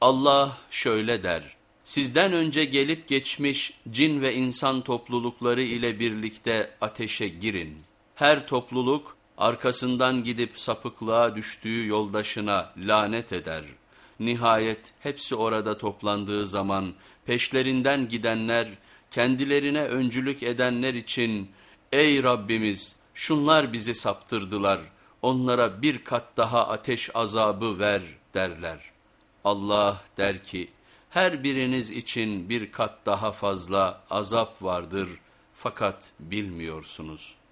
Allah şöyle der, sizden önce gelip geçmiş cin ve insan toplulukları ile birlikte ateşe girin. Her topluluk arkasından gidip sapıklığa düştüğü yoldaşına lanet eder. Nihayet hepsi orada toplandığı zaman peşlerinden gidenler kendilerine öncülük edenler için ''Ey Rabbimiz şunlar bizi saptırdılar, onlara bir kat daha ateş azabı ver.'' derler. Allah der ki, her biriniz için bir kat daha fazla azap vardır fakat bilmiyorsunuz.''